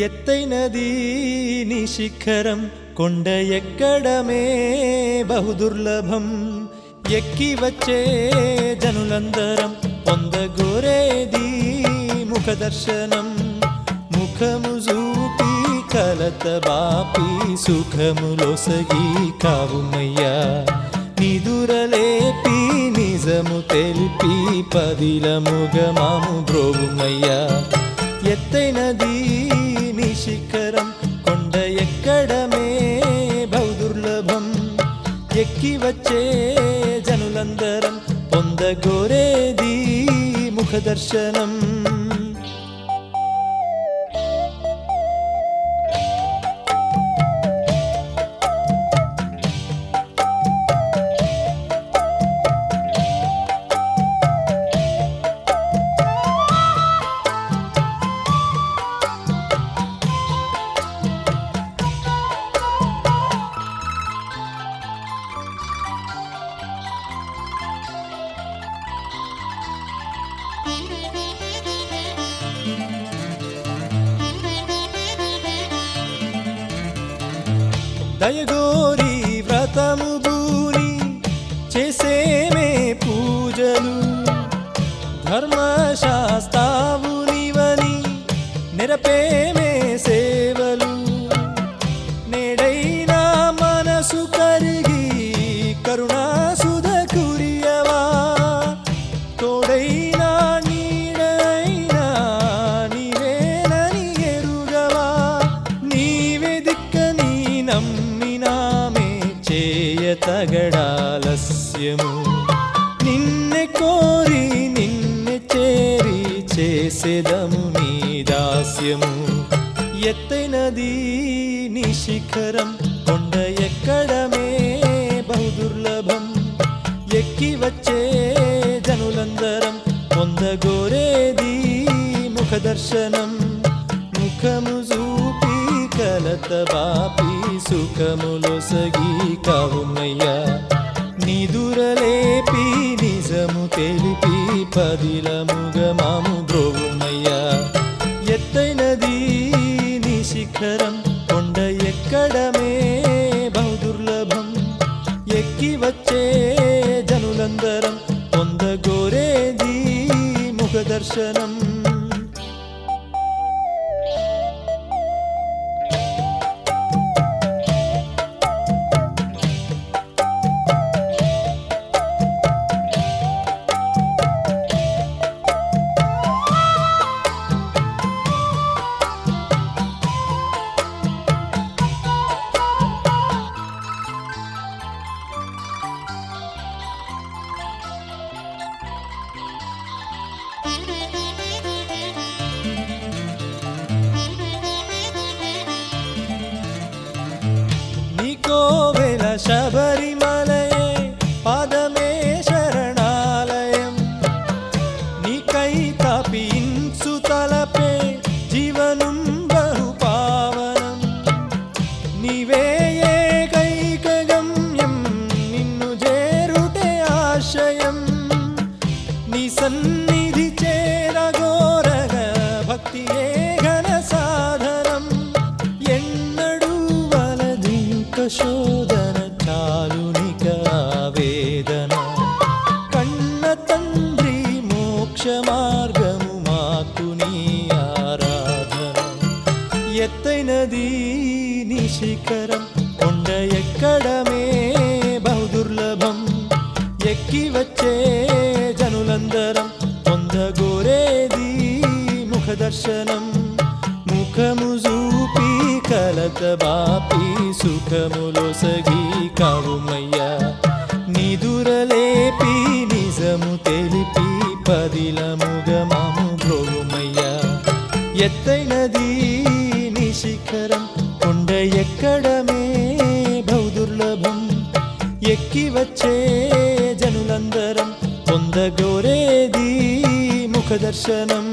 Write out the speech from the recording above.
ఎత్తైనది నీ శిఖరం కొండ ఎక్కడమే బహుదుర్లభం ఎక్కి వచ్చే జనులందరం పొందగోరేది ముఖదర్శనం ముఖము చూపి కలత బాపి సుఖములొసగి కావుమయ్యా నిదురలేపి నిజము తెలిపి పదిలముగమాము బ్రోవుమయ్యా ఎత్తైనది శిఖరం కొండ ఎక్కడమే బహుదుర్లభం ఎక్కి వచ్చే జనులందరం పొందగోరేది ముఖ దయగోరి వ్రతము బూని చేసేమే పూజలు ధర్మశాస్త్రావు నీవని నిరపేమే కోరి నిన్ను చేరి చేసేదము నీ దాస్యము. ఎత్తైనది నీ శిఖరం కొండ ఎక్కడమే బహుదుర్లభం. ఎక్కి వచ్చే జనులందరం పొందగోరేది ముఖ దర్శనం ముఖము చూపి కలత బాపి సుఖములొసగి కావుమయ్యా. నిదురలేపి నిజము తెలిపి పదిలముగమాము బ్రోవుమయ్యా ఎత్తైనది నీ శిఖరం కొండ ఎక్కడమే ो वेद शबरि ఎత్తైనది నీ శిఖరం. కొండ ఎక్కడమే బహుదుర్లభం. ఎక్కి వచ్చే జనులందరం పొందగోరేది ముఖదర్శనం. ముఖము చూపి కలత బాపి సుఖములొసగి కావుమయ్యా. నిదురలేపి నిజము తెలిపి పదిలముగమాము బ్రోగుమయ్యా ఎత్తైనది శిఖరం కొండ ఎక్కడమే బహుదుర్లభం ఎక్కి వచ్చే జనులందరం పొందగోరేది ముఖదర్శనం.